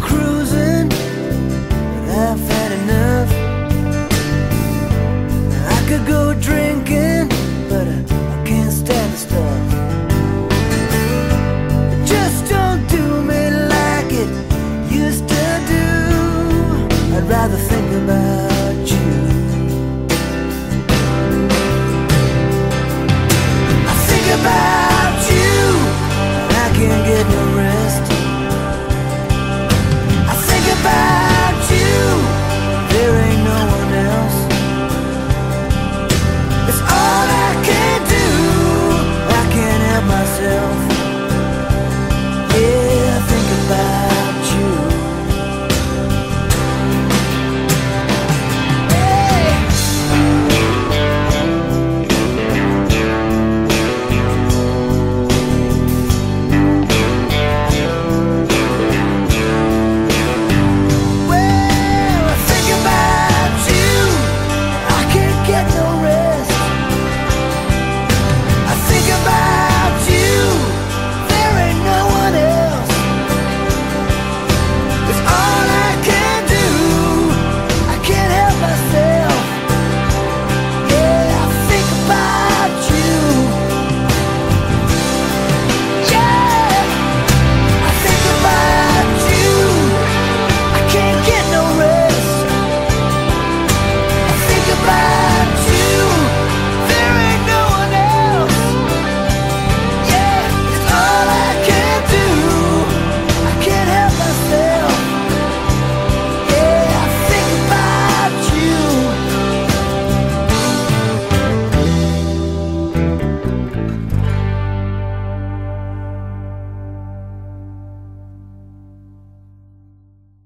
cruising, but I've had enough. I could go drink